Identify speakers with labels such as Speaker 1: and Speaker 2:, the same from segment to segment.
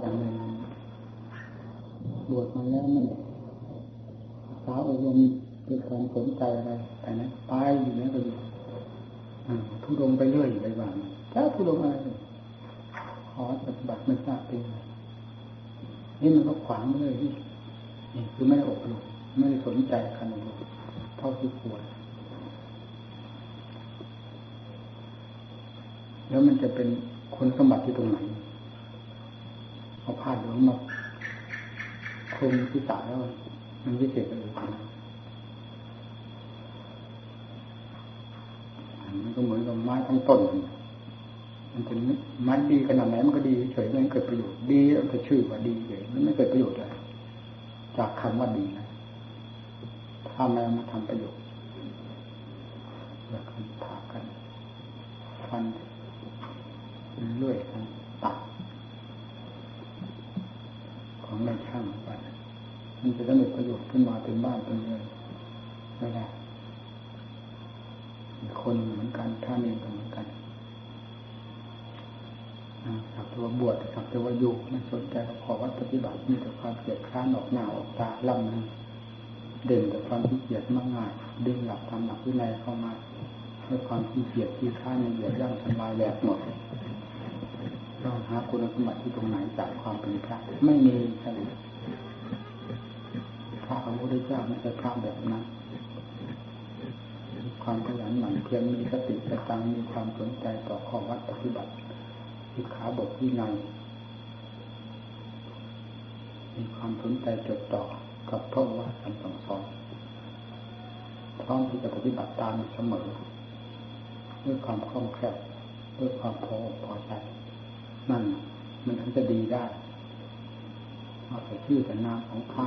Speaker 1: อย่างหนึ่งบวชมาแล้วมันสาวอบรมด้วยความสนใจอะไรแต่นั้นไปอยู่นั้นก็อยู่ทุดงไปเรื่อยอยู่ไปบ้างแล้วทุดงอะไรขอปฏิบัติไม่ทราบเป็นนี่มันก็ขวางเลยที่นี่คือไม่อบรมไม่ได้สนใจขนาดเท่าที่ควรแล้วมันจะเป็นคนสมบัติที่ตรงไหน ผ้าเหลืองมาคลุมที่ตาแล้ว มันวิเศษเลยมันก็เหมือนกับไม้ทั้งต้น มันเป็นไม้ดีขนาดไหนมันก็ดีเฉยมันเกิดประโยชน์ดีแล้วก็ชื่อว่าดีเฉยมันไม่เกิดประโยชน์เลยจากคำว่าดีนะถ้าไม่มาทำประโยชน์อยากผ่ากันฟันเลื่อยกันตัด ของใช่างไป มันจะได้มีประโยชน์ขึ้นมาเป็นบ้านเป็นเรือนไม่ได้คนเหมือนกันท่านเองก็เหมือนกันสักตัวบวชสักตัวอยู่ไม่สนใจขอวัดปฏิบัติมีแต่ความเกลียดค้านออกหน้าออกตาล่ำนั้นเด่นแต่ความขี้เกียจมากง่ายดึงหลักทำหลักวินัยเข้ามาด้วยความขี้เกียจขี้ค้านในเหยียดย่างทำลายแหลกหมด เราหาคุณสมบัติที่ตรงไหนจากความเป็นพระไม่มีใช่พระของพระพุทธเจ้าไม่ใช่พระแบบนั้น ความขยันหมั่นเพียรมีสติสตังมีความสนใจต่อข้อวัดปฏิบัติทิขาบทที่ในมีความสนใจจดต่อกับพระว่าคำสั่งสอนพร้อมที่จะปฏิบัติตามเสมอ ด้วยความคล่องแคล่วด้วยความพอพอใจ นั่นมันถึงจะดีได้เอาแต่ชื่อแต่นามของพระ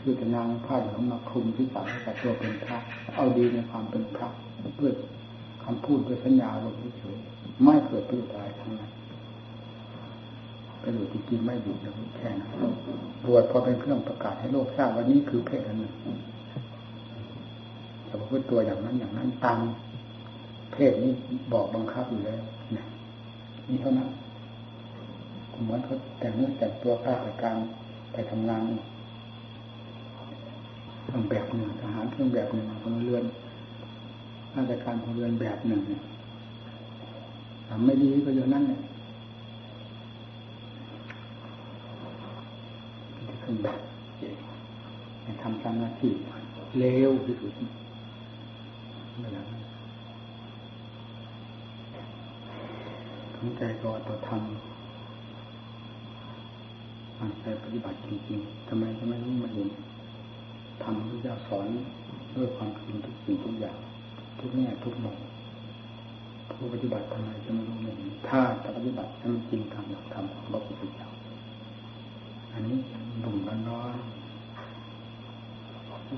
Speaker 1: ชื่อแต่นามพระเหลืองมาคลุมที่สามแต่ตัวเป็นพระเอาดีในความเป็นพระเพื่อคำพูดด้วยสัญญาลงเฉยไม่เกิดประโยชน์อะไรทั้งนั้นประโยชน์จริงๆไม่อยู่อย่างแค่นั้นบวชพอเป็นเครื่องประกาศให้โลกทราบว่านี้คือเพศอันหนึ่งแต่ว่าตัวอย่างนั้นอย่างนั้นตามเพศนี้บอกบังคับอยู่แล้วนี่เท่านั้น เหมือนเขาแต่งเนื้อแต่งตัวข้าราชการไปทำงานทำแบบหนึ่งทหารเครื่องแบบหนึ่งพลเรือนราชการพลเรือนแบบหนึ่งทำไม่ดีก็อย่นั้นเนี่ยเครื่องแบบทำตามหน้าที่เลวที่สุดไม่อย่างนั้นตั้งใจรอต่อทำ ตั้งใจปฏิบัติจริงๆทำไมจะไม่รู้มาเห็นทำที่จะสอนด้วยความจริงทุกสิ่งทุกอย่าง ทุกแง่ทุกมุมผู้ปฏิบัติทำไมจะไม่รู้ไม่เห็นถ้าจะปฏิบัติให้มันจริงทำหลักธรรมของพระพุทธเจ้าอันนี้บุ่มกันร้อน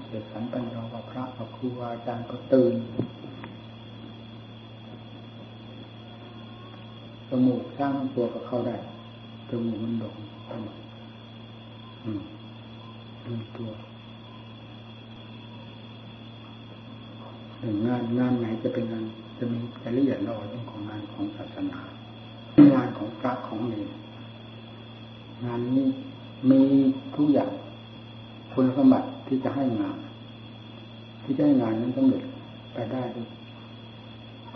Speaker 1: เสียสันปัญญาว่าพระกับครูอาจารย์ก็ตื่นจมูกสร้างตัวก็เข้าได้จมูกมันโด่งอืม ดูตัวงานงานไหนจะเป็นงานจะมีรายละเอียดรอเรื่องของงานของศาสนา งานของพระของเนรงานนี้มีทุกอย่างคุณสมบัติที่จะให้งาน ที่จะให้งานนั้นสำเร็จไปได้ด้วย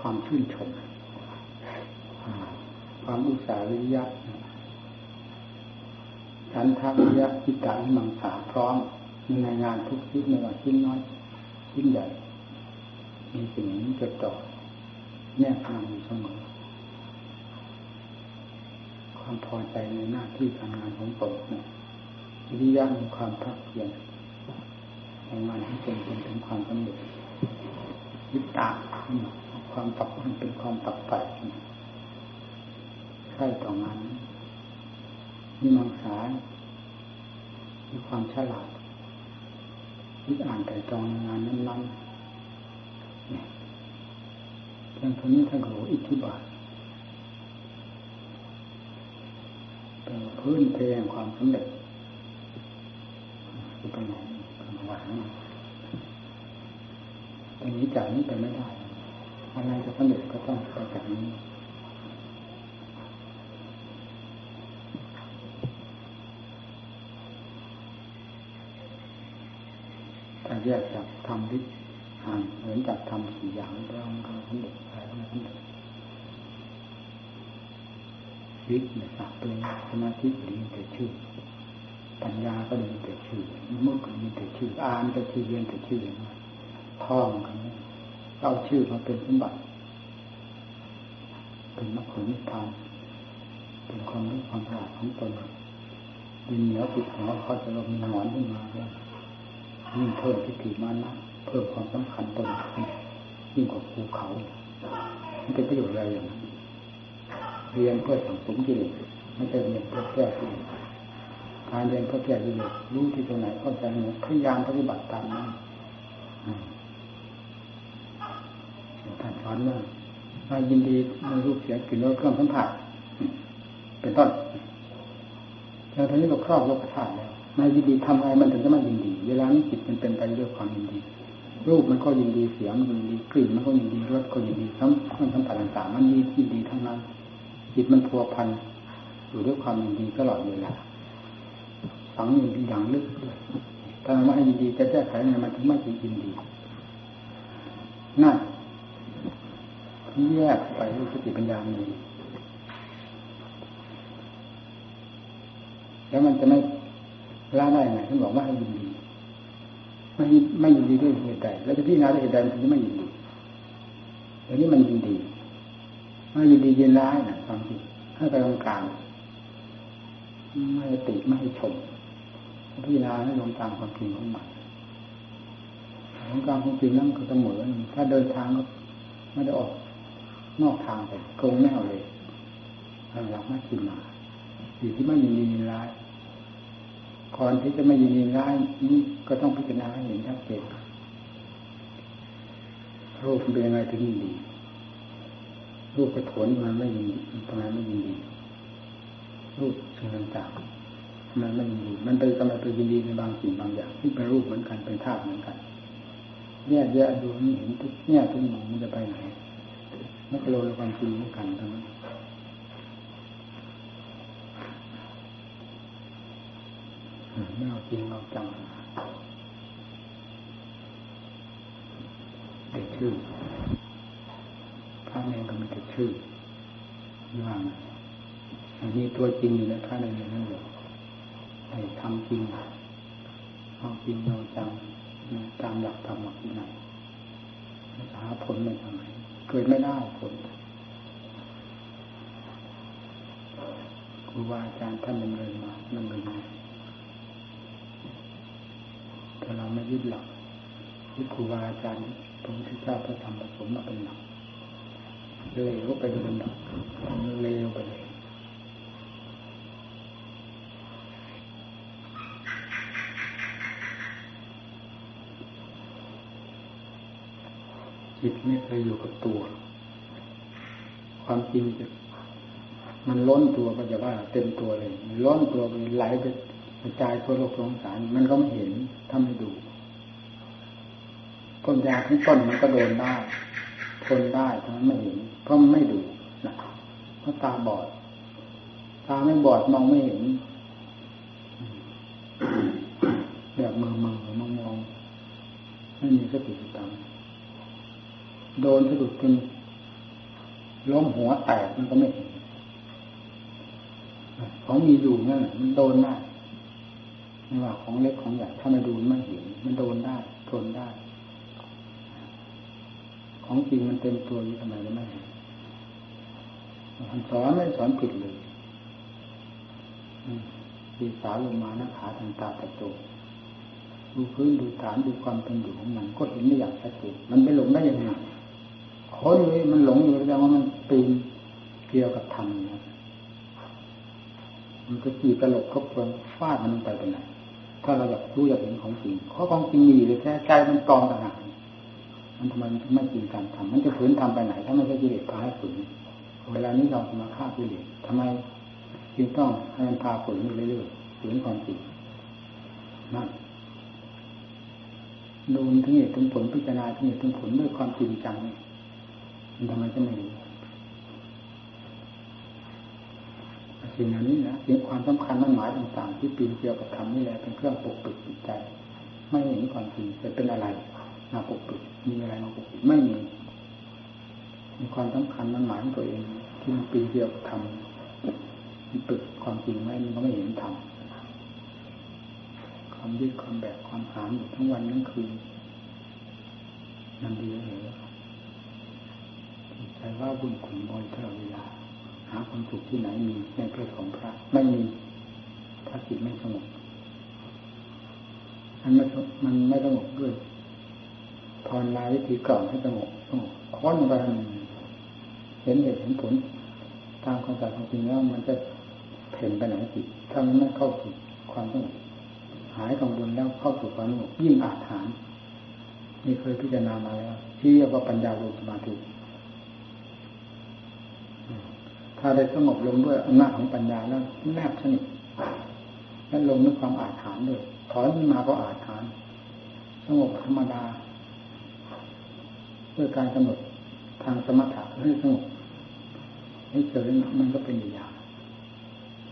Speaker 1: ความชื่นชมความอุตสาหวิริยะ ฉันทาวิริยะจิตตามังสาพร้อมในงานทุกชิ้นไม่ว่าชิ้นน้อยชิ้นใหญ่ มีสิ่งนี้จดจ่อแนบทางอยู่เสมอความพอใจในหน้าที่การงานของตนวิริยะมีความพักเพียรในงานที่เป็นเป็นถึงความสำเร็จวิตาความตักมันเป็นความตักใฝ่ใช่ต่องาน มีมังสามีความฉลาดคิดอ่านแต่จองงานนั้นๆเพียงเท่านี้ท่านก็บอกอิทธิบาทเป็นพื้นเพยงความสำเร็จคือเป็นของหวังตรงนี้จากนี้ไปไม่ได้อะไรจะสำเร็จก็ต้องไปจากนี้ แยกจากธรรมที่ห่างเหมือนจากธรรมสี่อย่างแล้วมันสำเร็จอะไรก็ไม่สำเร็จวิทย์เนี่ยสักเป็นสมาธิดีแต่ชื่อ ปัญญาก็ดีแต่ชื่อมุกก็ดีแต่ชื่ออ่านแต่ชื่อเรียนแต่ชื่อท่องกันเอาชื่อมาเป็นสมบัติเป็นมรรคผลนิพพานเป็นความรู้ความฉลาดของตนดินเหนียวติดหัวเขาจะลงหนอนขึ้นมาด้ว ยิ่งเพิ่มทิฏฐิมานะเพิ่มความสำคัญตนยิ่งกว่าภูเขามันเป็นประโยชน์อะไรอย่างนั้นเรียนเพื่อสังสมกิเลสไม่ใช่เรียนเพื่อแก้กิเลสการเรียนเพื่อแก้กิเลสรู้ที่ตรงไหนเข้าใจเนี่ยพยายามปฏิบัติตามนั้นท่านสอนว่ามายินดีในรูปเสียงกลิ่นรสเครื่องสัมผัสเป็นต้นแล้วทีนี้เราครอบโลกธาตุแล้วนายยินดีทำอะไรมันถึงจะไม่ยินดี เวลานี้จิตมันเป็นไปด้วยความยินดี รูปมันก็ยินดีเสียงมันยินดีกลิ่นมันก็ยินดีรสก็ยินดีทั้งทั้งสัมผัสต่างๆมันดีที่ดีทั้งนั้น จิตมันพัวพันอยู่ด้วยความยินดีตลอดเวลาฝังอยู่อย่างลึกด้วยถ้าไม่ยินดีจะแก้ไขไงมันถึงไม่ยินดีนั่นแยกไปด้วยสติปัญญามีแล้วมันจะไม่ละได้ไงท่านบอกว่าให้ยินดี ไม่ไม่ยินดีด้วยเหตุใดแล้วจะพิจารณาด้วยเหตุใดมันถึงไม่ยินดีอันนี้มันยินดีไม่ยินดียินร้ายนะความจริงให้ไปตรงกลางไม่ติไม่ชมพิจารณาให้ลงตามความจริงของมันลงกลางความจริงนั่นก็เสมอถ้าเดินทางก็ไม่ได้ออกนอกทางไปโกงแนวเลยหลักไม่กินมาอยู่ที่ไม่ยินดียินร้าย ก่อนที่จะไม่ยินดีร้ายนี่ก็ต้องพิจารณาให้เห็นชัดเจนรูปเป็นยังไงถึงยินดีรูปกระโถนมันไม่ยินดีตรงนั้นไม่ยินดีรูปสิ่งต่างๆมันไม่ยินดีมันไปกำลังไปยินดีในบางสิ่งบางอย่างที่เป็นรูปเหมือนกันเป็นธาตุเหมือนกันแยกแยะดูนี่เห็นทุกแง่ทุกมุมมันจะไปไหนไม่กโลนความจริงเหมือนกันทั้งนั้น ไม่เอาจริงเอาจังแต่ชื่อพระเองก็มีแต่ชื่อว่าอันนี้ตัวจริงอยู่ในพระในรนั่นเลยให้ทำจริงเอาจริงเอาจังตามหลักธรรมะที่ไหนหาผลไม่ทำไมเกิดไม่ได้ผลครูบาอาจารย์ท่านดำเนินมาดำเนินมาาเราไม่ยึดหลักยึดครูบาอาจารย์พระพุทธเจ้าพระธรรมพระสงฆ์มาเป็นหลักเลวไปโดยลำดับเลวไปเลยจิตไม่เคยอยู่กับตัว ความจริงมันล้นตัวก็จะว่า เต็มตัวเลยล้นตัวไปไหลไป กระจายทั่วโลกสงสารมันก็ไม่เห็นถ้าไม่ดูต้นยาทั้งต้นมันก็โดนได้ทนได้เพราะมันไม่เห็นเพราะมันไม่ดูนะเพราะตาบอด ตาไม่บอดมองไม่เห็นแบบมือมือมองมองไม่มีสติตังโดนสะดุดจนล้มหัวแตกมันก็ไม่เห็นของมีอยู่นั่นมันโดนได้ ไม่ว่าของเล็กของใหญ่ถ้าไม่ดูไม่เห็นมันโดนได้ทนได้ ของจริงมันเต็มตัวอยู่ทำไมจะไม่เห็นมันสอนไม่สอนผิดเลยปีสาลงมาน้าขาทางตาตะโจดูพื้นดูฐานดูความเป็นอยู่ของมันก็เห็นได้อย่างชัดเจนมันไปหลงได้ยังไงคนนี้มันหลงอยู่แสดงว่ามันปีนเกี่ยวกับธรรมนะมันก็จีตลกครบเพลิงฟาดมันไปเป็นไหน ถ้าเราอยากรู้อยากเห็นของจริงข้อของจริงมีเลยแค่ใจมันกองต่างหากมันทำไมไม่จริงการทำมันจะฝืนทำไปไหน ถ้าไม่ใช่กิเลสพาให้ฝืนเวลานี้เรามาฆ่ากิเลสทำไมจึงต้องให้มันพาฝืนอยู่เรื่อยๆฝืนความจริงนั่นดูถึงเหตุถึงผลพิจารณาถึงเหตุถึงผลด้วยความจริงจังมันทำไมจะไม่รู้ สิ่งเหล่านี้นะสิ่งความสำคัญมั่นหมายต่างๆ ที่ปีนเกี่ยวกับธรรมนี่แหละเป็นเครื่องปกปิดจิตใจ ไม่เห็นความจริงจะเป็นอะไรมาปกปิดมีอะไรมาปกปิดไม่มีมีความสำคัญมันหมายของตัวเอง ที่มันปีเดียวทำมันปิดความจริงไว้มันก็ไม่เห็นทำความยึดความแบกความหามอยู่ทั้งวันทั้งคืนมันดีเลยใจว่าบุญขุนบอยตลอดเวลา หาความสุขที่ไหนมีในเพศของพระ ไม่มีพระจิตไม่สงบมันไม่มันไม่สงบด้วยพรลายวิธีเก่อนให้สงบสงบค้นไปเห็นเหตุเห็นผล ตามความจริงแล้วมันจะเพ่นไปไหนจิตถ้ามันไม่เข้าสู่ความสงบหายกังวลแล้วเข้าสู่ความสงบยิ่งอาถรรพ์นี่เคยพิจารณามาแล้วที่เรียกว่าปัญญาโลสมาธิ ถ้าได้สงบลงด้วยอำนาจของปัญญาแล้วแนบสนิทและลงด้วยความอาถรรพ์ด้วยถอนขึ้นมาก็อาถรรพ์สงบธรรมดาด้วยการกำหนดทางสมถะให้สงบให้เฉยมันก็เป็นอย่าง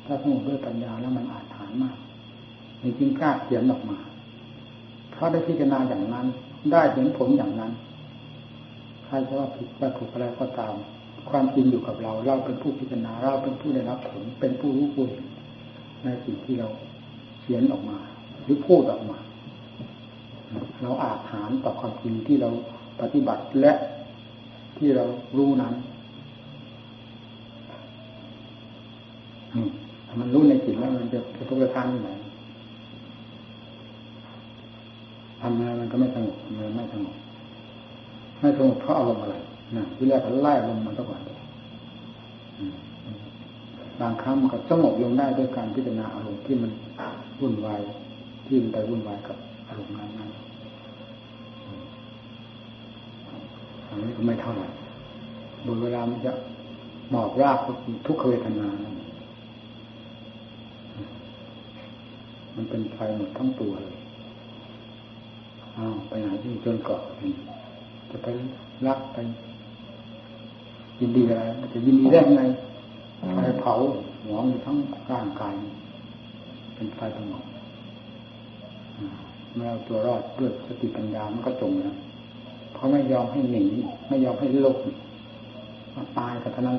Speaker 1: ถ้าสงบด้วยปัญญาแล้วมันอาถรรพ์มากจริงกล้าเขียนออกมาเพราะได้พิจารณาอย่างนั้น ได้เห็นผลอย่างนั้นใครจะว่าผิดว่าถูกอะไรก็ตาม ความจริงอยู่กับเรา เราเป็นผู้พิจารณาเราเป็นผู้ได้รับผล เป็นผู้รู้ผู้เห็นในสิ่งที่เราเขียนออกมา หรือพูดออกมา เราอาจหารต่อความจริงที่เราปฏิบัติและที่เรารู้นั้นมันรู้ในจิตแล้วมันจะกระทุกระทานที่ไหนทำงานมันก็ไม่สงบมันไม่สงบไม่สงบเพราะอารมณ์อะไร ที่แรกก็ไล่อารมณ์มันตก่อนบางครั้งมันก็สงบลงได้ด้วยการพิจารณาอารมณ์ที่มันวุ่นวายที่มันไปวุ่นวายกับอารมณ์นั้นอันนี้ก็ไม่เท่าไหร่บนเวลามันจะหมอบรากทุกขเวทนานั่นมันเป็นไฟหมดทั้งตัวเลยอ้าวไปไหนที่จนเกาะจะไปรักไป ยินดีอะไรจะยินดีได้ไงไฟเผาหัวอยู่ทั้งร่างกายเป็นไฟสงบเมื่อเอาตัวรอดด้วยสติปัญญามันก็จงนะเขาะไม่ยอมให้หนีไม่ยอมให้ลกตายกับท่านั้น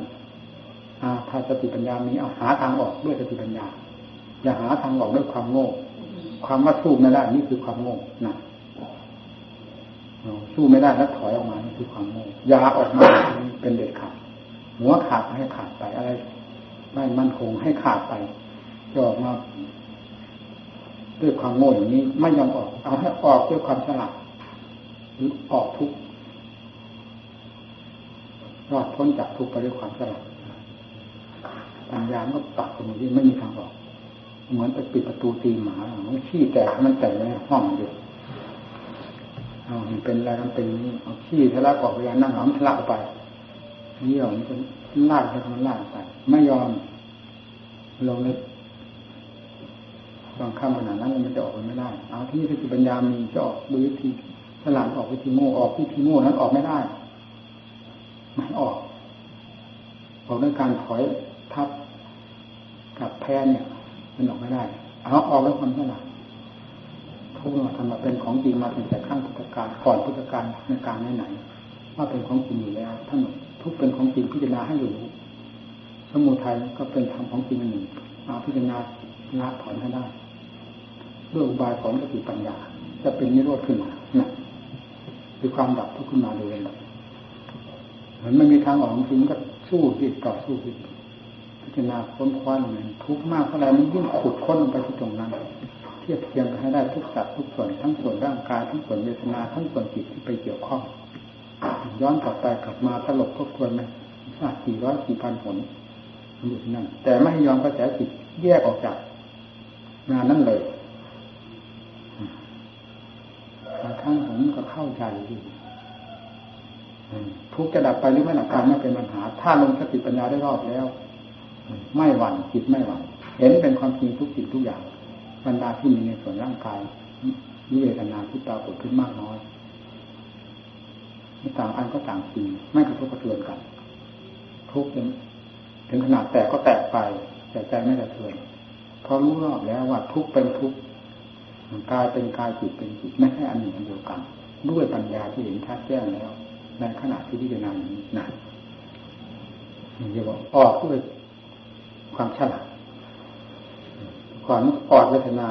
Speaker 1: ถ้าสติปัญญามีเอาหาทางออกด้วยสติปัญญา อย่าหาทางออกด้วยความโง่ ความว่าสู้ไม่ได้นี่คือความโง่นะ สู้ไม่ได้แล้วถอยออกมานี่คือความโง่ยาออกมาเป็นเด็ดขาดหัวขาดให้ขาดไปอะไรไม่มั่นคงให้ขาดไปจะออกมาด้วยความโง่อย่างนี้ไม่ยอมออก เอาให้ออกด้วยความฉลาดหรือออกทุกรอดพ้นจากทุกไปด้วยความฉลาดปัญญาก็ตัดตรงนี้ไม่มีทางออก เหมือนไปปิดประตูตีหมามันขี้แตกมันแตกในห้องอยู่ เอาเป็นอะไรกันเป็นนี้เอาขี้ทะลักออกเวลานั่งหอมทะลักไปนี่หอมันจะลากไปทำลากไป ไม่ยอมลงในบางคำขนาดนั้นมันจะออกไปไม่ได้ เอาที่สติปัญญามีจะออกด้วยวิธีฉลาดออกวิธีโง่ออกวิธีโง่นั้นออกไม่ได้ไม่ออกออกด้วยการถอยทับกับแพ้เนี่ยมันออกไม่ได้ เอาออกด้วยความฉลาด ทุกมาทำมาเป็นของจริงมาตั้งแต่ขั้งพุทธการก่อนพุทธการในการไหนๆว่าเป็นของจริงอยู่แล้วท่านทุกเป็นของจริงพิจารณาให้อยู่สมุทัยก็เป็นธรรมของจริงหนึ่งมาพิจารณาละถอนให้ได้ด้วยอุบายของสติปัญญา จะเป็นนิโรธขึ้นมานะคือความดับทุกข์ขึ้นมาโดยลำดับมันไม่มีทางออกจริงก็สู้ที่ต่อสู้ที่พิจารณาค้นคว้าเลยทุกข์มากเท่าไรมันยิ่งขุดค้นไปที่ตรงนั้น ทียบเทียงกันให้ได้ทุกสัตว์ทุกส่วนทั้งส่วนร่างกายทั้งส่วนเวทนาทั้งส่วนจิตที่ไปเกี่ยวข้องย้อนกลับไปกลับมาตลบทบทวนไหมชาติสี่ร้อยสี่พันผลมันอยู่ที่นั่นแต่ไม่ยอมกระแสจิตแยกออกจากงานนั้นเลยบางครั้งผมก็เข้าใจดีทุกจะดับไปหรือไม่ดับไปไม่เป็นปัญหา ถ้าลงสติปัญญาได้รอบแล้ว ไม่หวั่นจิตไม่หวั่นเห็นเป็นความจริงทุกสิ่งทุกอย่าง บรรดาที่มีในส่วนร่างกายนิเวทนาที่ปรากฏขึ้นมากน้อยต่างอันก็ต่างจริงไม่กระทบกระเทือนกัน ทุกถึงขนาดแตกก็แตกไป แต่ใจไม่กระเทือนเพราะรู้รอบแล้วว่าทุกเป็นทุกกายเป็นกายจิตเป็นจิตไม่ใช่อันหนึ่งอันเดียวกัน ด้วยปัญญาที่เห็นชัดแจ้งแล้ว ในขณะที่พิจารณาอย่างนี้นะเรียกว่าออกด้วยความฉลาด ก่อนกอดเวทนา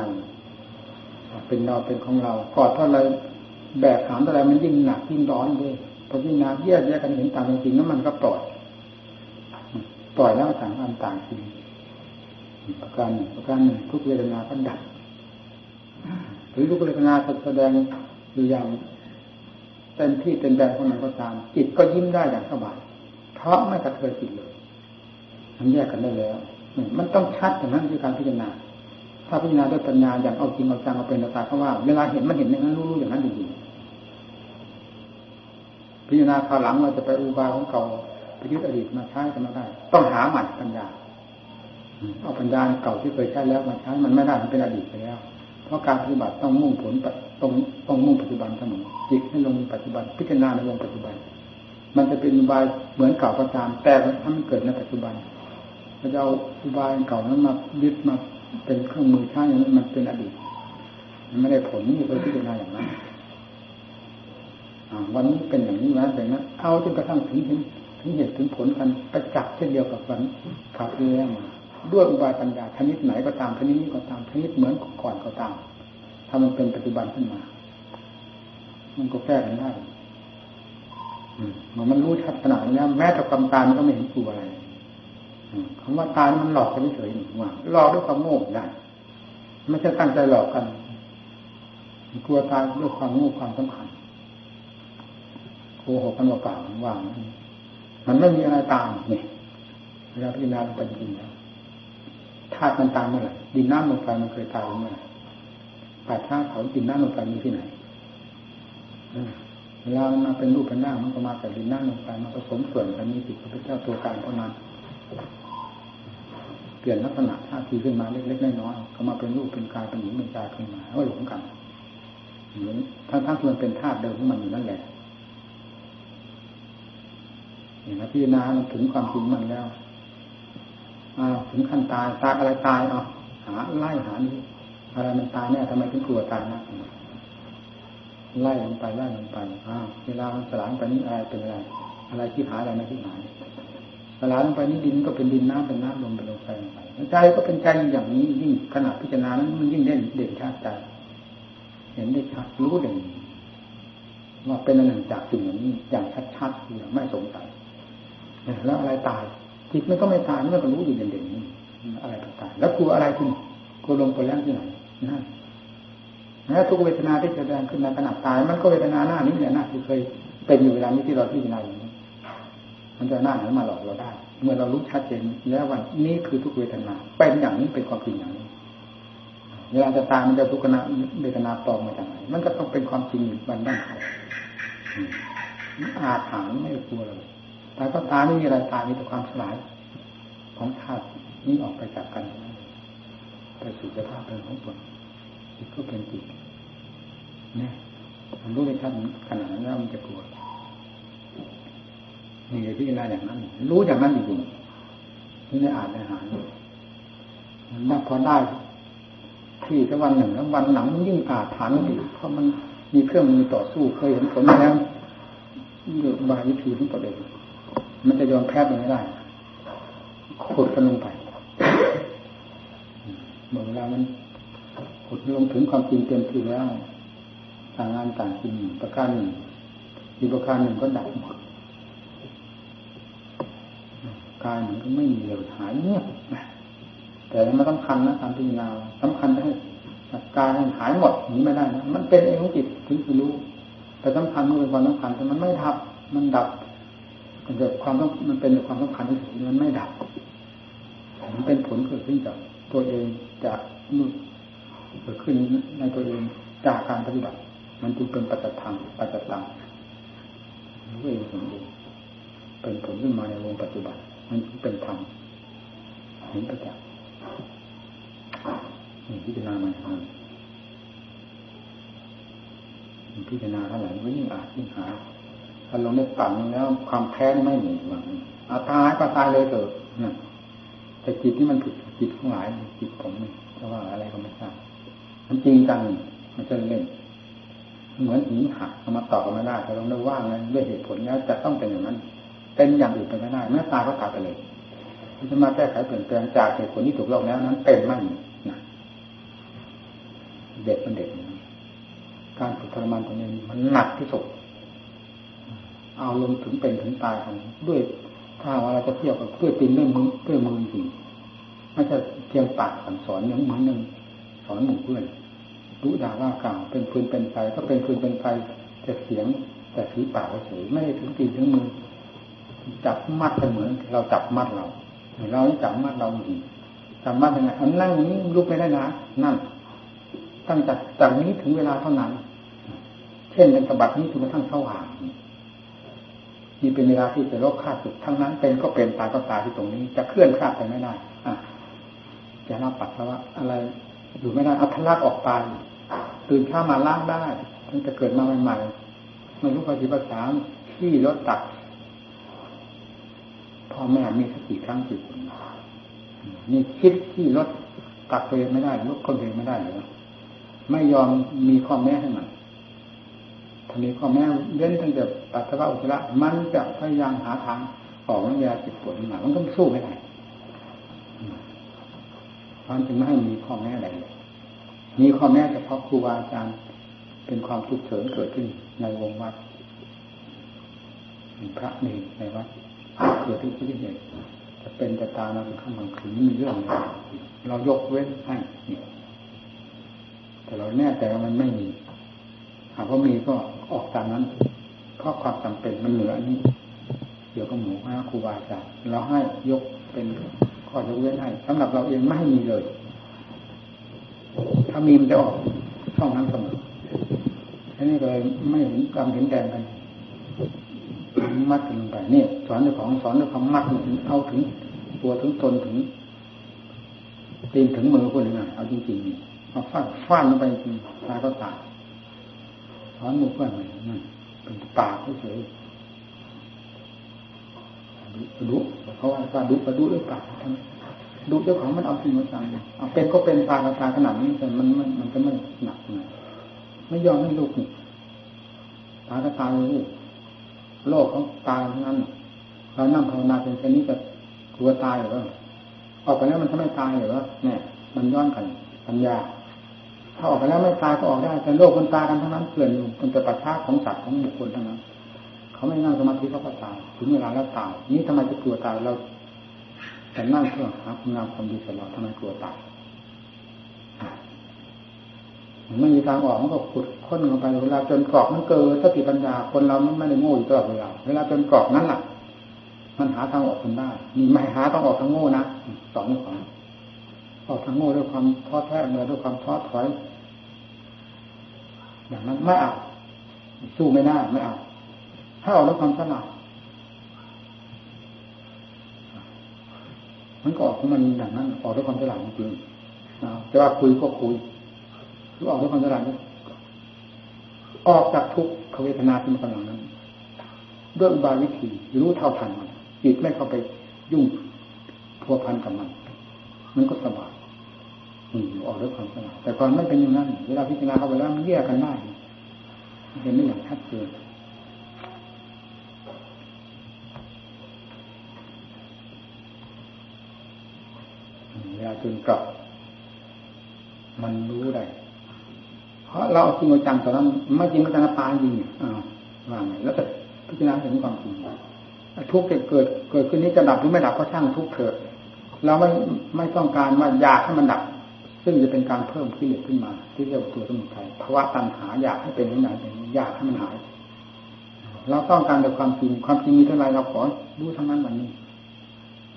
Speaker 1: เป็นเราเป็นของเรากอดเท่าไรแบกหามเท่าไรมันยิ่งหนักยิ่งร้อนเลยพอพิจารณาแยกแยกกันเห็นตามจริงๆนั้นมันก็ปล่อยปล่อยแล้วต่างอันต่างจริงประการหนึ่งประการหนึ่งทุกเวทนาก็ดับหรือทุกเวทนาแสดงอยู่อย่างเต็มที่เต็มแรงของมันก็ตาม จิตก็ยิ้มได้อย่างสบายเพราะไม่กระเทือนจิตเลยมันแยกกันได้แล้ว มันต้องชัดอย่างนั้นคือการพิจารณา ถ้าพิจารณาด้วยปัญญาอย่างเอาจริงเอาจังเอาเป็นตาเพราะว่าเวลาเห็นมันเห็นอย่างนั้นรู้อย่างนั้นจริงๆพิจารณาคราวหลังเราจะไปอุบายของเก่าไปยึดอดีตมาใช้กันไม่ได้ ต้องหาใหม่ปัญญาเอาปัญญาเก่าที่เคยใช้แล้วมาใช้มันไม่ได้มันเป็นอดีตไปแล้ว เพราะการปฏิบัติต้องมุ่งผลต้องต้องมุ่งปัจจุบันเสมอจิตให้ลงปัจจุบัน พิจารณาในวงปัจจุบัน มันจะเป็นอุบายเหมือนเก่าก็ตามแต่ถ้ามันเกิดในปัจจุบันเราจะเอาอุบายเก่านั้นมายึดมา เป็นเครื่องมือใช้อย่างนั้นมันเป็นอดีตมันไม่ได้ผลนี่เคยพิจารณาอย่างนั้นวันนี้เป็นอย่างนี้นะแต่นะเอาจนกระทั่งถึงถึงถึงเหตุถึงผลกันประจักษ์เช่นเดียวกับวันขาดเรื่อมาด้วยอุบายปัญญาชนิดไหนก็ตามชนิดนี้ก็ตามชนิดเหมือนก่อนก็ตาม ถ้ามันเป็นปัจจุบันขึ้นมา มันก็แก้กันได้มันมันรู้ชัดขนาดนี้แม้แต่ความตายมันก็ไม่เห็นกลัวอะไร คำว่าตายมันหลอกกันเฉยๆว่าหลอกด้วยความโง่ได้ไม่ใช่ตั้งใจหลอกกันกลัวตายด้วยความโง่ความสำคัญโกหกกันว่าเปล่าว่างมันไม่มีอะไรตามนี่เวลาพิจารณาไปจริงแล้วธาตุมันตามเมื่อไหร่ดินน้ำลมไฟมันเคยตายเมื่อไหร่ป่าช้าเขาดินน้ำลมไฟมีที่ไหนเวลามันมาเป็นรูปเป็นร่างมันก็มาแต่ดินน้ำลมไฟมันผสมส่วนกันมีจิตพระเจ้าตัวการเท่านั้น เปลี่ยนลักษณะท่าทีขึ้นมาเล็กๆน้อยๆเขามาเป็นรูปเป็นกายเป็นหญิงเป็นชายขึ้นมาก็หลงกันเหมือนทั้งทั้งที่มันเป็นธาตุเดิมของมันอยู่นั่นแหละเห็นไหมพี่นามันถึงความจริงมันแล้วถึงขั้นตายตายอะไรตายอะหาไล่หานี้อะไรมันตายเนี่ยทำไมถึงกลัวตายนะไล่ลงไปไล่ลงไปอ้าวเวลาสลายไปนี้อะไรเป็นอะไรอะไรที่หายอะไรไม่ที่หาย สลายลงไปนี้ดินก็เป็นดินน้ำเป็นน้ำลมเป็นลมไฟไปใจก็เป็นใจอย่างนี้ยิ่งขนาดพิจารณานั้นมันยิ่งเด่นเด่นชัดใจเห็นได้ชัดรู้เด่นว่าเป็นอันหนึ่งจากสิ่งอย่างนี้อย่างชัดๆอย่างไม่สงสัยแล้วอะไรตายจิตมันก็ไม่ตายมันก็รู้อยู่เด่นๆนี่อะไรตางๆแล้วกลัวอะไรที่กลัวลมกลัวแรงที่ไหนนะแล้วทุกเวทนาที่แสดงขึ้นในขณะตาย มันก็เวทนาหน้านี้แหละหน้าที่เคยเป็นอยู่เวลานี้ที่เราพิจารณาอย่างนี้ มันจะหน้าไหนมาหลอกเราได้ เมื่อเรารู้ชัดเจนแล้วว่านี่คือทุกเวทนา เป็นอย่างนี้เป็นความจริงอย่างนี้ เวลาจะตายมันจะทุกขณะเวทนาตอมมาจากไหนมันก็ต้องเป็นความจริงมันบ้างเขาอาถรรพ์ไม่กลัวเลยตายก็ตายไม่มีอะไรตายมีแต่ความสลายของธาตุนี้ออกไปจากกันไปสู่สภาพเป็นของตนจิตก็เป็นจิตเนี่ยมันรู้ในขั้นขนาดนั้นแล้วมันจะกลัว นี่พิจารณาอย่างนั้น รู้อย่างนั้นจริงๆนี่ในอ่านในหารมันพอได้ที่สักวันหนึ่งแล้ววันหลังมันยิ่งอาถรรพ์อีกเพราะมันมีเครื่องมือต่อสู้เคยเห็นผลแล้วเรื่องบายวิธีของตัวเองมันจะยอมแพ้ไปไม่ได้ขุดกันลงไปเมื่อเวลามันขุดลงถึงความจริงเต็มที่แล้ว ต่างงานต่างจริงประการหนึ่งอีกประการหนึ่งก็ดับหมด กายมันก็ไม่มีเลยหายเงียบแต่มันสำคัญนะการพิจารณาสำคัญให้กายมันหายหมดนี้ไม่ได้นะมันเป็นเองของจิตถึงจะรู้ แต่สำคัญมันเป็นความสำคัญแต่มันไม่ทับ มันดับมันเกิดความต้องมันเป็นความสำคัญที่สุดมันไม่ดับมันเป็นผลเกิดขึ้นจากตัวเองจากนู่นเกิดขึ้นในตัวเองจากการปฏิบัติ มันจึงเป็นปัจจตังปัจจตังรู้เองสมบูรณ์เป็นผลขึ้นมาในวงปัจจุบัน มันจึงเป็นธรรมเห็นประจักษ์นี่พิจารณามาอย่างพิจารณาเท่าไหร่ก็ยิ่งอาจยิ่งหาถ้าลงได้ต่ำแล้ว ความแพ้ไม่มีว่าอาตายก็ตายเลยเถอะแต่จิตนี่มันผิดจิตของหลายจิตผมนี่เพราะว่าอะไรก็ไม่ทราบมันจริงจังมันจะเล่นเหมือนหินหักเอามาต่อกันไม่ได้แต่ลองได้ว่างั้นด้วยเหตุผลแล้วจะต้องเป็นอย่างนั้น เป็นอย่างอื่นไปไม่ได้แม้ตายก็ตายไปเลยมันจะมาแก้ไขเปลี่ยนแปลงจากเหตุผลที่ถูกต้องแล้วนั้นเป็นไม่นะเด็กเป็นเด็กการฝึกทรมานตรงนี้มันหนักที่สุดเอาลงถึงเป็นถึงตายกันด้วยถ้าว่าเราจะเที่ยบกับด้วยตีนด้วยมือด้วยมือจริงไม่ใช่เพียงปากสั่งสอนอย่งเหมือนหนึ่งสอนหมู่เพื่อนรู้ด่าว่ากล่าวเป็นฟืนเป็นไฟก็เป็นฟืนเป็นไฟแต่เสียงแต่สีปากเฉยไม่ได้ถึงตีนถึงมือ จับมัดกันเหมือน เราจับมัดเราเราจับมัดเราจริงจับมัดยังไงอันนั่งนี้ลุกไม่ได้นะนั่น ตั้งจากจากนี้ถึงเวลาเท่านั้น เช่นเป็นสบัดนี้ถึงกระทั่งสว่างนี่เป็นเวลาที่จะลบค่าสุดทั้งนั้น เป็นก็เป็นตายก็ตายที่ตรงนี้ จะเคลื่อนข้าไปไม่ได้อะจะรับปัสสาวะอะไรอยู่ไม่ได้อัทลักออกไปตื่นข้ามาล้างได้ตั้งแต่เกิดมาใหม่ๆไม่รู้ปฏิบัติสาที่รถตัก พ่อแม่มีสักกี่ครั้งกี่คนนี่คิดที่รถตักตัวเองไม่ได้รถคนเองไม่ได้เลยไม่ยอมมีข้อแม่ให้มันถ้ามีข้อแม้เล่นตั้งแต่ปัสสาวะอุจจาระมันจะพยายามหาทางออกน้ำยาจิตปวดมามันก็สู้ไม่ได้ความจึงไม่ให้มีข้อแม้อะไรเลยมีข้อแม้เฉพาะครูบาอาจารย์เป็นความทุกข์เฉินเกิดขึ้นในวงวัดพระนี่ในวัด เกิดที่ที่เหตุจะเป็นจะตาเราเป็นข้างบางคืนมีเรื่องเรายกเว้นให้แต่เราแน่ใจว่ามันไม่มีหากว่ามีก็ออกตามนั้น เพราะความจำเป็นมันเหนืออันนี้เดี๋ยวก็หมูพระครูบาอาจารย์เราให้ยกเป็นข้อยกเว้นให้สำหรับเราเองไม่ให้มีเลย ถ้ามีมันจะออกช่องนั้นเสมออันนี้เลยไม่เห็นกรรมเห็นแดงกัน มัดกันลงไปเนี่ยสอนด้วยของสอนด้วยความมัดถึงเอาถึงตัวถึงตนถึงตีนถึงมือคนหนึ่งเอาจริงๆเอาฟาดฟาดลงไปจริงตายก็ตายสอนมู่เพื่อนนั่นเป็นปากเฉยดุเขาว่ากาดุกระดุด้วยปากทั้งดุเจ้าของมันเอาจริงมาจังเอาเป็นก็เป็นตาตาขนาดนี้แต่มันมันมันจะไม่หนักนะไม่ยอมให้ลูกนี่ตาก็ตายลูก โลกของตายนั้นเรานั่งภาวนาเป็นแค่นี้จะกลัวตายหรือออกไปแล้วมันทำไม่ตายหรือเนี่ย มันย้อนกันปัญญา ถ้าออกไปแล้วไม่ตายก็ออกได้ แต่โลกคนตายกันทั้งนั้นเกลื่อนอยู่มันจะปัจฉาของสัตว์ของบุคคลทั้งนั้นเขาไม่นั่งสมาธิเขาก็ตายถึงเวลาแล้วตายนี่ทำไมจะกลัวตายเราแต่นั่งเพื่อหาคุณงามความดีสำหรับทำไมกลัวตาย ไม่มีทางออกมันก็ขุดค้นลงไปเวลาจนกรอบมันเกิดสติปัญญาคนเราไม่ได้โง่อยู่ตลอดเวลาเวลาจนกรอบนั้นแหละมันหาทางออกคนได้มีไม่หาต้องออกทางโง่นะสองของออกทางโง่ด้วยความท้อแท้เลยด้วยความท้อถอยอย่างนั้นไม่เอาสู้ไม่ได้ไม่เอาถ้าออกด้วยความฉลาดมันก็ออกของมันอย่างนั้นออกด้วยความฉลาดจริงๆนะแต่ว่าคุยก็คุย หรือออกด้วยความฉลาดออกจากทุกขเวทนาที่มันกำลังนั้นด้วยอุบายวิธีรู้เท่าทันมันจิตไม่เข้าไปยุ่งพัวพันกับมัน มันก็สบายอืออกด้วยความฉลาดแต่ก่อนไม่เป็นอย่างนั้น เวลาพิจารณาเข้าไปแล้วมันแยกกันได้เห็นไม่อย่างชัดเจนเวลาจนกลับมันรู้ได้ เพราะเราจริงจังตอนนั้นไม่จริงจังตาจริงอ่าว่าไงแล้วแต่พิจารณาเห็นความจริงทุกข์เกิดเกิดขึ้นนี้จะดับหรือไม่ดับก็ช่างทุกข์เถิดเราไม่ไม่ต้องการว่าอยากให้มันดับ ซึ่งจะเป็นการเพิ่มขึ้นขึ้นมา ที่เรียกว่าตัวสมุทัยภาวะตัณหาอยากให้เป็นอย่างไรเป็นอยากให้มันหาย เราต้องการแต่ความจริงความจริงมีเท่าไรเราขอรู้ทั้งนั้นวันนี้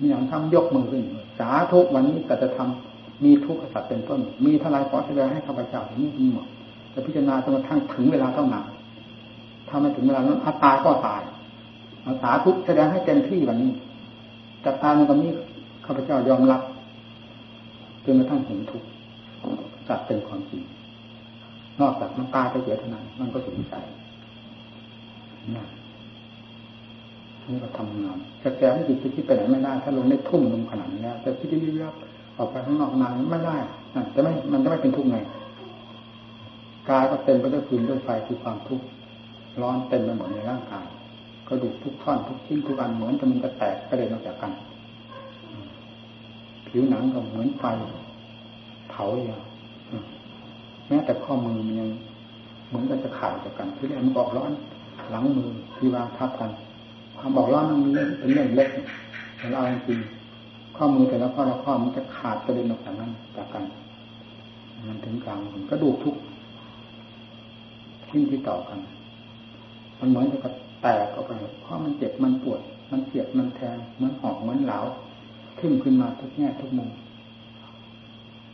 Speaker 1: มีอย่างทำยกมือขึ้นสาธุวันนี้แต่จะทำมีทุกข์สัตว์เป็นต้น มีเท่าไรขอแสดงให้ข้าพเจ้านี้มีหมด จะพิจารณาจนกระทั่งถึงเวลาเท่านั้นถ้าไม่ถึงเวลานั้นอาตายก็ตายอาสาทุกแสดงให้เต็มที่วันนี้จัตาในตรงนี้ข้าพเจ้ายอมรับจนกระทั่งเห็นทุกจัดเป็นความจริงนอกจากมันตายไปเสียเท่านั้นมันก็ถึงใจนี่นี่เราทำงานแต่แกให้จิตคิดไปไหนไม่ได้ ถ้าลงได้ทุ่มลงขนาดนี้แล้วแต่คิดยิบยับออกไปข้างนอกนานไม่ได้แต่ไม่มันจะไม่เป็นทุกข์ไง กายก็เต็มไปด้วยฟืนด้วยไฟคือความทุกข์ร้อนเต็มไปหมดในร่างกายกระดูกทุกท่อนทุกชิ้นทุกอันเหมือนจะมันจะแตกกระเด็นออกจากกันผิวหนังก็เหมือนไฟเผาอย่างแม้แต่ข้อมือมันยังเหมือนกันจะขาดจากกันที่แรกมันบอกร้อน หลังมือที่วางทับกัน ความบอกร้อนมันเป็นเรื่องเล็กแต่เราจริงข้อมือแต่ละข้อละข้อมันจะขาดกระเด็นออกจากนั้นจากกัน มันถึงกลางกระดูกทุก ชิ้นที่ต่อกัน มันเหมือนจะแตกออกไปเพราะมันเจ็บมันปวด มันเสียบมันแทงเหมือนหอกเหมือนเหลาขึ้นขึ้นมาทุกแง่ทุกมุม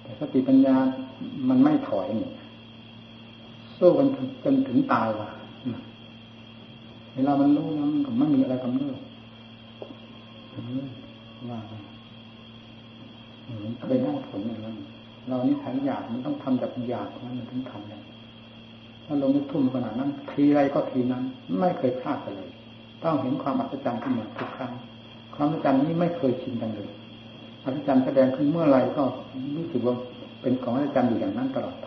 Speaker 1: แต่สติปัญญามันไม่ถอยนี่สู้กันจนถึงตายว่ะเวลามันรู้แล้วมันก็ไม่มีอะไรกำเนิดว่าเคยได้ผลอย่างนั้นเรานี่ฐานหยาบมันต้องทำจากหยาบนั้นมันถึงทำได้ ถ้าลงไปทุ่มขนาดนั้น ทีไรก็ทีนั้น ไม่เคยพลาดเลย ต้องเห็นความอัศจรรย์ขึ้นมาทุกครั้ง ความอัศจรรย์นี้ไม่เคยชินกันเลยอัศจรรย์แสดงขึ้นเมื่อไรก็รู้สึกว่าเป็นของอัศจรรย์อยู่อย่างนั้นตลอดไป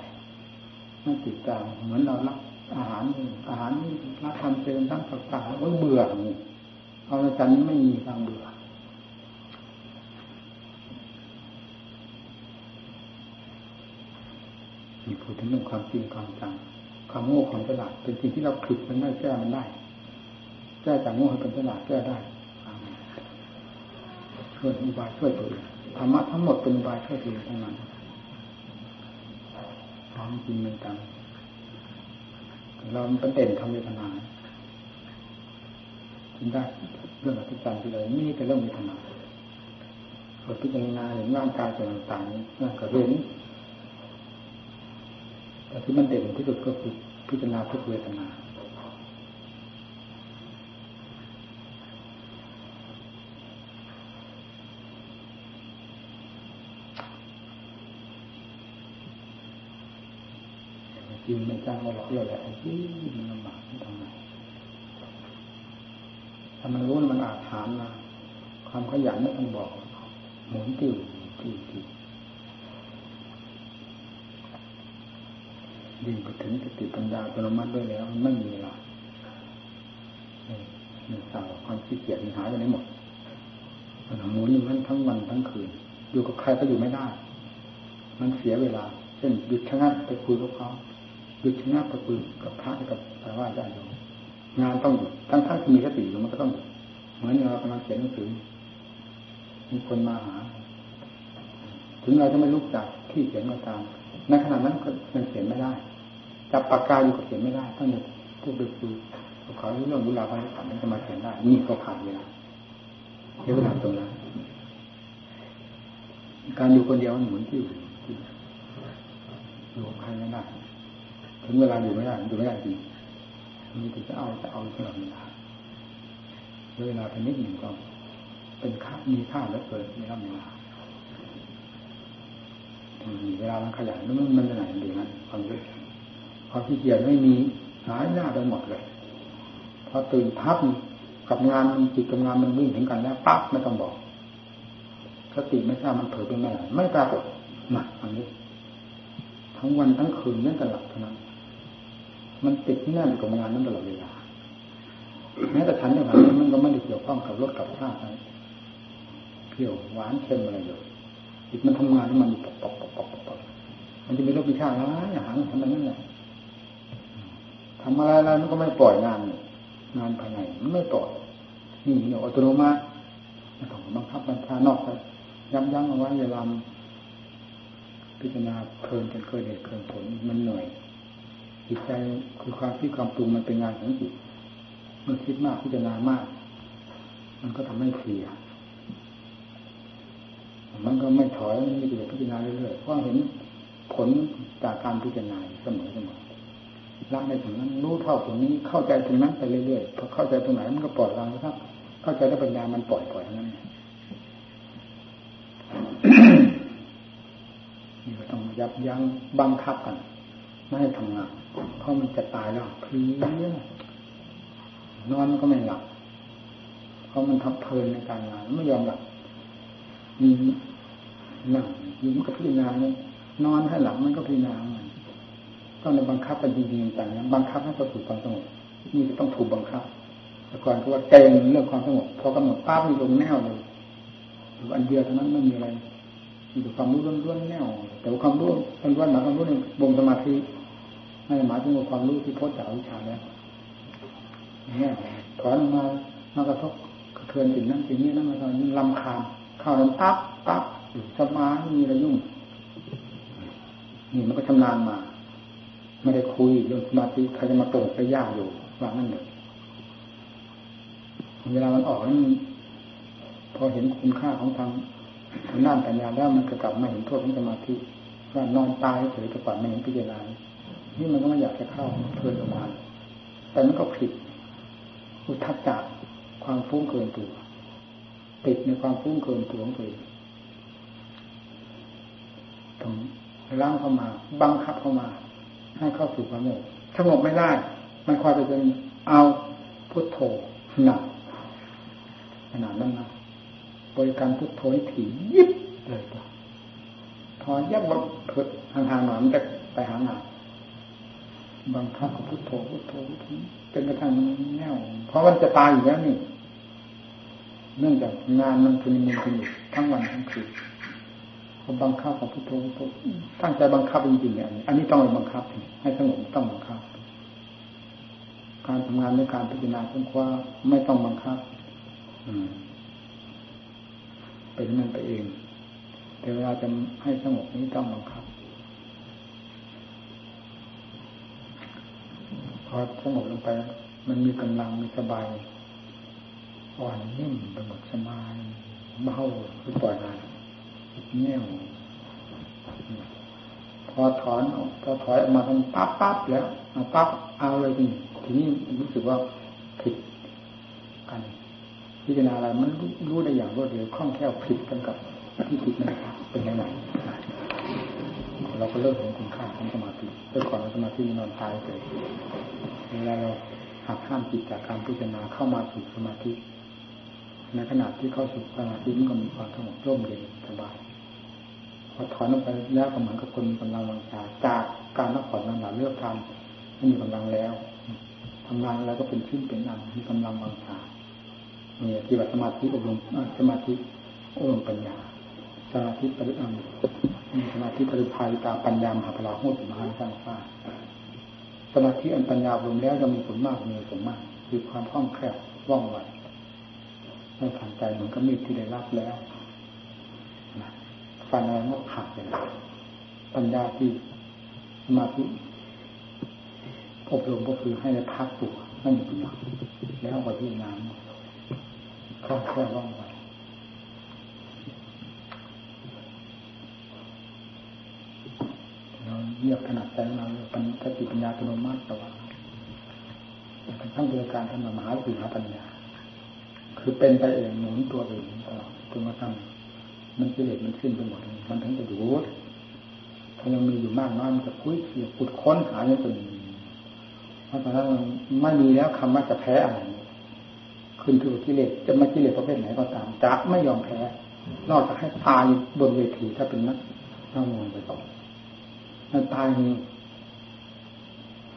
Speaker 1: ไม่ติดตามเหมือนเรารับอาหารอาหารนี่รับทำเจริญทั้งต่างๆแล้วเบื่อนี่เอาอาจารย์นี้ไม่มีทางเบื่อมีพูดถึงเรื่องความจริงความจัง ความโง่ความฉลาดเป็นสิ่งที่เราผิดมันได้แก้มันได้แก้จากโง่ให้เป็นฉลาดแก้ได้ช่วยอุบายช่วยตัวเองธรรมะทั้งหมดเป็นอุบายช่วยตัวเองทั้งนั้นความจริงมันจังเราเป็นเด่นทำเวทนาจึงได้เรื่องอธิการไปเลยนี่แต่เรื่องเวทนาเราพิจารณาเห็นร่างกายส่วนต่างๆนั่นก็เห็น แต่ที่มันเด่นที่สุดก็คือพิจารณาทุกเวทนาจริงไม่จ้างเราหรอกเยอะแหละที่มันลำบากทำไงถ้ามันรู้มันอาจถามนะความขยันไม่ต้องบอก หมุนติวติวติว ยิ่งไปถึงสติปัญญาปรมัตด้วยแล้วไม่มีเวลามีสาวความขี้เกียจมันหายไปไหนหมดมันหมุนอยู่นั้นทั้งวันทั้งคืน อยู่กับใครก็อยู่ไม่ได้ มันเสียเวลา เช่นหยุดชะงักไปคุยกับเขาหยุดชะงักไปคุยกับพระกับไปว่าได้อยู่งานต้องหยุดทั้งทั้งมีสติอยู่มันก็ต้องหยุดเหมือนเรากำลังเขียนหนังสือมีคนมาหา ถึงเราจะไม่ลุกจากที่เขียนก็ตามในขณะนั้นก็ยังเขียนไม่ได้ จับปากกาอยู่ก็เขียนไม่ได้ต้องพูดไปคุยเขาเรื่องเวลาไปถามมันจะมาเขียนได้ นี่ก็ขาดเวลาเวลาตรงนั้นการอยู่คนเดียวมันเหมือนที่อยู่กับใครไม่ได้ถึงเวลาอยู่ไม่ได้อยู่ไม่ได้จริงมีแต่จะเอาจะเอาตลอดเวลาเวลาเป็นนิดหนึ่งก็ เป็นค่ามีค่าแล้วเกิดไม่รับเวลาเวลามันขยันมันมันจะไหนดีนั้นความรู้ามขี้เกียจไม่มีหายหน้าไปหมดเลย พอตื่นพับกับงานจิตกับงานมันวิ่งถึงกันแล้วปั๊บไม่ต้องบอกสติไม่ทราบมันเผลอไปไหร่ไม่ปรากฏนะอันนี้ ทั้งวันทั้งคืนนั่นตลอดเท่านั้น มันติดแน่นกับงานนั้นตลอดเวลาแม้แต่ฉันอย่างนั้นมันก็ไม่ได้เกี่ยวข้องกับรถกับข้าวอะไรเพี่ยวหวานเค็มอะไรเลยจิตมันทำงานมันปอกปอกปอกปอกปอกมันจะมีรสมีชาติอะไรอย่างนั้นทำไมนั่นแหละ ทำอะไรอะไรมันก็ไม่ปล่อยงานงานภายในมันไม่ปล่อยนี่เนี่ยอัตโนมัติไม่ต้องบังคับบัญชานอกไปยับยั้งเอาไว้เวลาพิจารณาเพลินจนเกิดเหตุเกิดผลมันเหนื่อยจิตใจคือความที่ความปรุงมันเป็นงานของจิตเมื่อคิดมากพิจารณามาก มันก็ทำให้เสียมันก็ไม่ถอยมันมีแต่พิจารณาเรื่อยๆเพราะเห็นผลจากการพิจารณาเสมอเสมอ ละในตรงนั้น รู้เท่าตรงนี้ เข้าใจตรงนั้นไปเรื่อยๆพอเข้าใจตรงไหนมันก็ปล่อยวางครับ เข้าใจแล้วปัญญามันปล่อยปล่อยนั้นนี่ก็ต้องยับยั้งบังคับกัน ไม่ให้ทำงานเพราะมันจะตายแล้วเพลียนอนก็ไม่หลับเพราะมันทับเพลินในการงานไม่ยอมหลับมีนั่งอยู่มันก็พิจารณาเนี่ยนอนให้หลับมันก็พิจารณามัน ต้องบังคับกันจริงๆจังนะบังคับให้เขาสู่ความสงบนี่จะต้องถูกบังคับแต่ก่อนก็ว่าเก่งเรื่องความสงบพอกำหนดป้ามีลงแนวเลยอันเดียวเท่านั้นไม่มีอะไรมีแต่ความรู้ล้วนๆแนวแต่ความรู้ล้วนๆหมายความรู้ในบ่มสมาธิไม่หมายถึงความรู้ที่พ้นจากวิชาแล้วเนี่ยถอนมามากระทบกระเทือนสิ่งนั้นสิ่งนี้นั่นมาตอนนี้ลำคาญเข้าแล้วปั๊บปั๊บสมาธิมีอะไรยุ่งนี่มันก็ชำนาญมา ไม่ได้คุยเรื่องสมาธิใครจะมาตรงไปยากอยู่ว่างั้นเลยเวลามันออกนั้นพอเห็นคุณค่าของทางทางด้านปัญญาแล้วมันก็กลับมาเห็นโทษของสมาธิว่านอนตายเฉยแต่ก่อนไม่เห็นพิจารณานี่มันก็ไม่อยากจะเข้าเพลินออกมาณแต่มันก็ผิดอุทัจจะความฟุ้งเกินตัวติดในความฟุ้งเกินตัวของตัวเองต้องล้างเข้ามา บังคับเข้ามา ให้เข้าสู่ความสงบสงบไม่ได้ มันคอยไปจนเอาพุทโธหนักขนาดนั้นนะบริการพุทโธให้ถี่ยิบเลยตัวพอยับบเพิดห่างๆหน่อยมันจะไปหางานบังคับกับพุทโธพุทโธพุทโธจนกระทั่งแน่วเพราะมันจะตายอยู่แล้วนี่ เนื่องจากงานมันคือมันคือทั้งวันทั้งคืน ผมบังคับกับพุทโธพุทโธตั้งใจบังคับจริงๆเนี่ยอันนี้ต้องบังคับ ให้สงบต้องบังคับ การทำงานในการพิจารณาค้นคว้าไม่ต้องบังคับเป็นนั่นไปเอง แต่เวลาจะให้สงบนี้ต้องบังคับพอสงบลงไป มันมีกำลังมีสบายอ่อนนิ่มไปหมดสบายเบาคือปล่อยงาน แน่วพอถอนออกพอถอยออกมาทำปั๊บปั๊บแล้วปั๊บเอาเลยทีทีนี้รู้สึกว่าผิดกันพิจารณาอะไรมันรู้ได้อย่างรวดเร็วคล่องแคล่วผิดกันกับที่ผิดนั้นเป็นยังไงเราก็เริ่มเห็นคุณค่าของสมาธิเมื่อก่อนสมาธินอนตายเลยเวลาเราหักห้ามจิตจากการพิจารณาเข้ามาสู่สมาธิ ในขณะที่เข้าสู่สมาธิมันก็มีความสงบร่มเย็นสบายพอถอนออกไปแล้วก็เหมือนกับคนมีกำลังวังชาจากการนักผ่อนนันหาเลือกทำไม่มีกำลังแล้วทำงานแล้วก็เป็นชิ้นเป็นอันมีกำลังวังชาเนี่ยที่ว่าสมาธิอบรมสมาธิอบรมปัญญาสมาธิปริอัมสมาธิปริภัยตาปัญญามหาพลาหุสมหาสร้างฟ้าสมาธิอันปัญญาอบรมแล้วจะมีผลมากมีผลมาก คือความคล่องแคล่วว่องไว ไม่ผ่านใจเหมือนกับมีดที่ได้รับแล้วฟันอะไรก็ขาดไปแล้วปัญญาที่สมาธิอบรมก็คือให้พักตัวไม่มีปัญญาแล้วก็ที่งานคล่องแคล่วว่องไวเราเรียกขนาดใจเราปัญสติปัญญาอัตโนมัติต่ว่าเป็นทั้งเรื่องการทำมหาวิหาปัญญา คือเป็นไปเองหมุนตัวเองตลอดจนกระทั่งมันกิเลสมันขึ้นไปหมดมันถึงจะดูดถ้ายังมีอยู่มากน้อยมันจะคุยเขี่ยขุดค้นหาอย่างจนเพราะตอนนั้นไม่มีแล้วคำว่าจะแพ้อะไรขึ้นถูกกิเลสจะมากิเลสประเภทไหนก็ตามจะไม่ยอมแพ้ นอกจากให้ตายบนเวทีถ้าเป็นนักนักมวยไปต่อมันตายนี่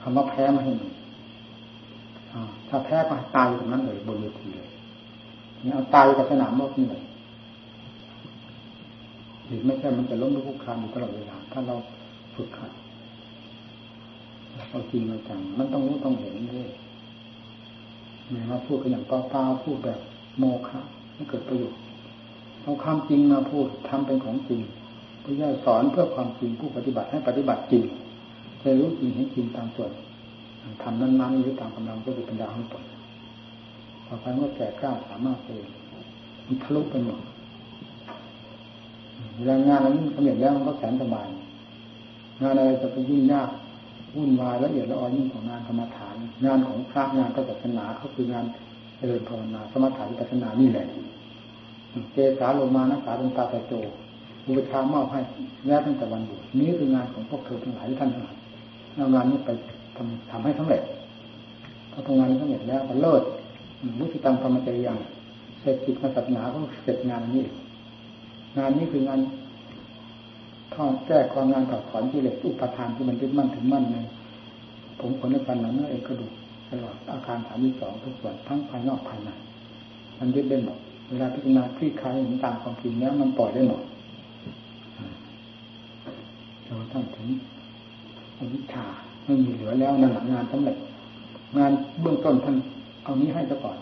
Speaker 1: คำว่าแพ้มาให้มันถ้าแพ้ก็ตายอยู่ตรงนั้นเลยบนเวทีเลย เอาตายกับสนามรบนี่เลยหรือไม่ใช่มันจะล้มลุกคุกคานอยู่ตลอดเวลาถ้าเราฝึกขัดเราจริงเราจังมันต้องรู้ต้องเห็นด้วยเนี่ยเราพูดกันอย่างเปล่าๆพูดแบบโมฆะไม่เกิดประโยชน์เอาความจริงมาพูดทำเป็นของจริงพระเจ้าสอนเพื่อความจริงผู้ปฏิบัติให้ปฏิบัติจริงจะรู้จริงเห็นจริงตามส่วนทำนั้นๆหรือตามกำลังก็คือปัญญาของตน ต่อไปเมื่อแก่กล้าสามารถเองมันทะลุไปหมดเวลางานนั้นสำเร็จแล้วมันก็แสนสบายงานอะไรจะไปยุ่งยากวุ่นวายละเอียดละออยิ่งของงานกรรมฐาน งานของพระงานก็ศาสนาก็คืองานเจริญภาวนาสมถะวิปัสสนานี่แหละเจสาลงมานะสาเป็นตาตะโจอุปชามอบให้แล้วตั้งแต่วันบวชนี้คืองานของพวกเธอทั้งหลายที่ท่านทั้งหลายเอางานนี้ไปทำทำให้สำเร็จพอทำงานนี้สำเร็จแล้วก็เลิศ มุสิตังธรรมจริยังเสร็จกิจศาสนาก็เสร็จงานนี้ งานนี้คืองานท่อแก้ความงานต่อถอนกิเลสอุปทานที่มันยึดมั่นถึงมั่นในผมขนในฟันหนังเนื้อเอ็นกระดูกตลอดอาการสามีสองทุกส่วนทั้งภายนอกภายในมันยึดได้หมดเวลาพิจารณาคลี่คลายเห็นตามความจริงแล้วมันปล่อยได้หมดเราต้งถึงอวิชชาไม่มีเหลือแล้วนั่นหละงานสำเร็จงานเบื้องต้นท่าน เอานี้ให้ซะก่อน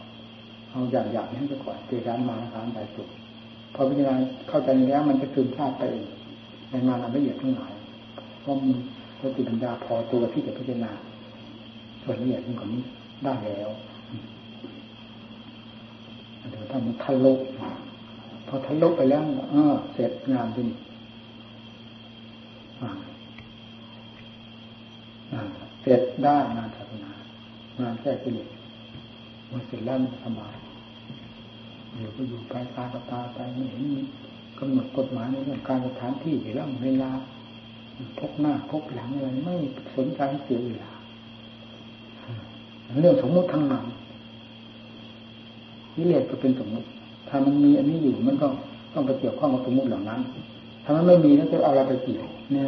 Speaker 1: เอาอย่างอยางให้ซะก่อนเกิดการมาการใดสุดพอพิจารณาเข้าใจแล้วมันจะคืนชาติไปเองในงานละเอียดทั้งหลายเพราะมีสติปัญญาพอตัวที่จะพิจารณาส่วนละเอียดมันก็นี้ได้แล้วเดี๋ยวถ้ามันทะลุพอทะลุไปแล้วเออเสร็จงานที่นี่เสร็จได้งานศาสนางานแก้กิเลส มันเสร็จแล้วมันสบายเดี๋ยวก็อยู่ไปตาตาไปไม่เห็นกำหนดกฎหมายในเรื่องการสถานที่เรื่องเวลาพกหน้าพกหลังอะไรไม่สนใจเสียเวลาเรื่องสมมติทั้งนั้นนิเลศก็เป็นสมมติ ถ้ามันมีอันนี้อยู่มันก็ต้องไปเกี่ยวข้องกับสมมติเหล่านั้น ถ้ามันไม่มีแล้วจะเอาอะไรไปเกี่ยวเนี่ย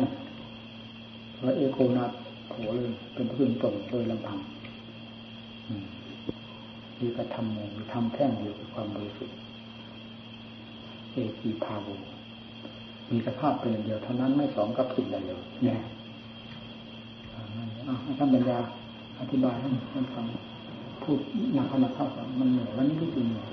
Speaker 1: พระเอโกนาโผเลยเป็นพื้นตรงโดยลำพัง มีกระทำมงมีทำแท่งเดียวกับความบริสุทธิ์เอกีพาโวมีสภาพเป็นเดียวเท่านั้นไม่สองกับสิ่งใดเลยเนี่ยท่านบรรยาอธิบายให้ท่านฟังพูดอย่างธรรมชาติมันเหนื่อยวันนี้ที่จริงเหนื่อย